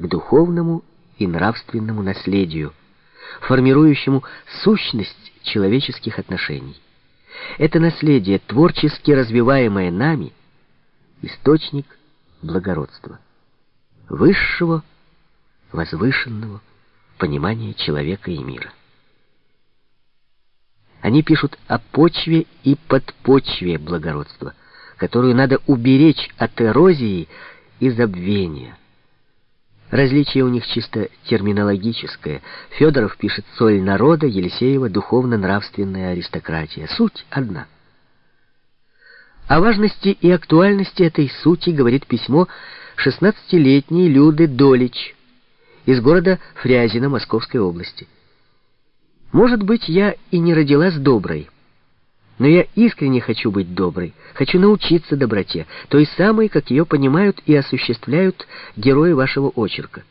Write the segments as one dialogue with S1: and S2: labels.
S1: к духовному и нравственному наследию, формирующему сущность человеческих отношений. Это наследие, творчески развиваемое нами, источник благородства, высшего, возвышенного понимания человека и мира. Они пишут о почве и подпочве благородства, которую надо уберечь от эрозии и забвения. Различие у них чисто терминологическое. Федоров пишет «соль народа», Елисеева «духовно-нравственная аристократия». Суть одна. О важности и актуальности этой сути говорит письмо 16-летней Люды Долич из города Фрязино Московской области. «Может быть, я и не родилась доброй». Но я искренне хочу быть доброй, хочу научиться доброте, той самой, как ее понимают и осуществляют герои вашего очерка.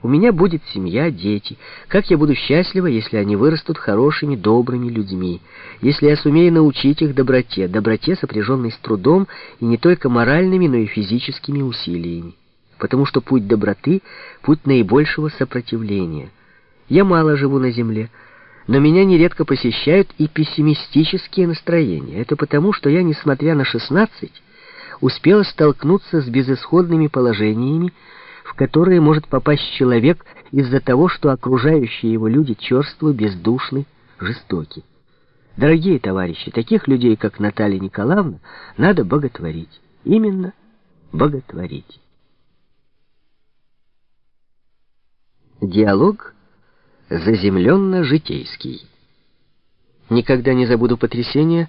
S1: У меня будет семья, дети. Как я буду счастлива, если они вырастут хорошими, добрыми людьми, если я сумею научить их доброте, доброте, сопряженной с трудом и не только моральными, но и физическими усилиями. Потому что путь доброты — путь наибольшего сопротивления. Я мало живу на земле, но меня нередко посещают и пессимистические настроения. Это потому, что я, несмотря на 16, успела столкнуться с безысходными положениями, в которые может попасть человек из-за того, что окружающие его люди черствы, бездушны, жестоки. Дорогие товарищи, таких людей, как Наталья Николаевна, надо боготворить. Именно боготворить. Диалог заземленно-житейский. Никогда не забуду потрясение,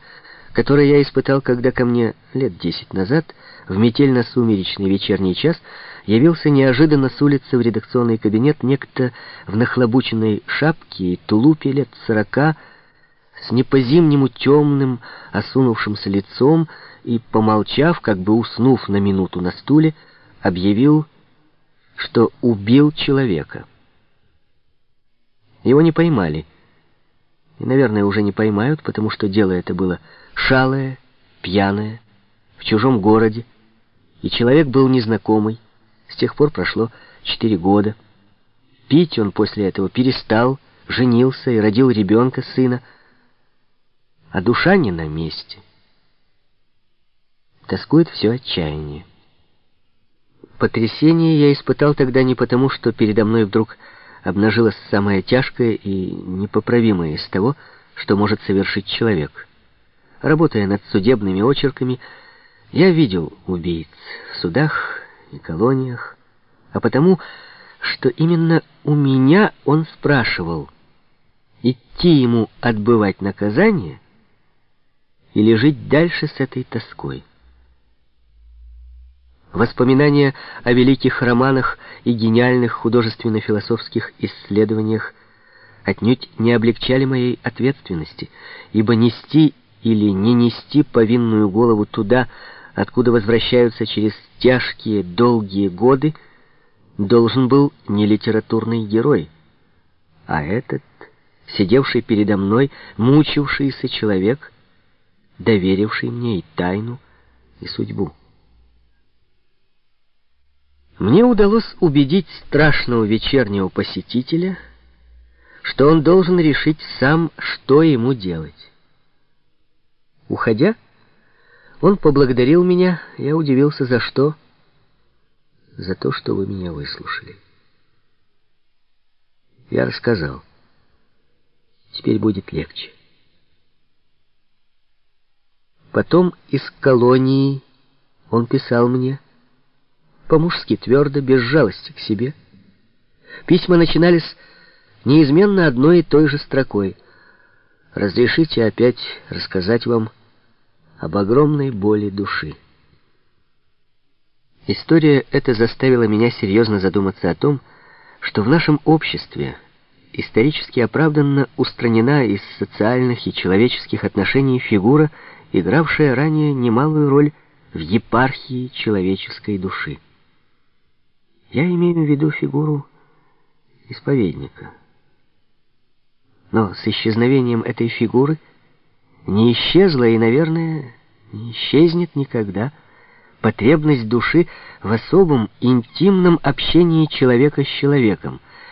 S1: которое я испытал, когда ко мне лет десять назад, в метельно-сумеречный вечерний час, явился неожиданно с улицы в редакционный кабинет некто в нахлобученной шапке и тулупе лет сорока, с непозимнему темным, осунувшимся лицом и, помолчав, как бы уснув на минуту на стуле, объявил, что убил человека. Его не поймали. И, наверное, уже не поймают, потому что дело это было шалое, пьяное, в чужом городе, и человек был незнакомый. С тех пор прошло четыре года. Пить он после этого перестал, женился и родил ребенка, сына. А душа не на месте. Тоскует все отчаяние. Потрясение я испытал тогда не потому, что передо мной вдруг обнажилось самое тяжкое и непоправимое из того, что может совершить человек. Работая над судебными очерками, я видел убийц в судах и колониях, а потому, что именно у меня он спрашивал, идти ему отбывать наказание или жить дальше с этой тоской. Воспоминания о великих романах и гениальных художественно-философских исследованиях отнюдь не облегчали моей ответственности, ибо нести или не нести повинную голову туда, откуда возвращаются через тяжкие, долгие годы, должен был не литературный герой, а этот, сидевший передо мной, мучившийся человек, доверивший мне и тайну, и судьбу. Мне удалось убедить страшного вечернего посетителя, что он должен решить сам, что ему делать. Уходя, он поблагодарил меня, я удивился, за что? За то, что вы меня выслушали. Я рассказал. Теперь будет легче. Потом из колонии он писал мне, по-мужски твердо, без жалости к себе. Письма начинались неизменно одной и той же строкой. «Разрешите опять рассказать вам об огромной боли души». История эта заставила меня серьезно задуматься о том, что в нашем обществе исторически оправданно устранена из социальных и человеческих отношений фигура, игравшая ранее немалую роль в епархии человеческой души. Я имею в виду фигуру исповедника. Но с исчезновением этой фигуры не исчезла и, наверное, не исчезнет никогда потребность души в особом интимном общении человека с человеком,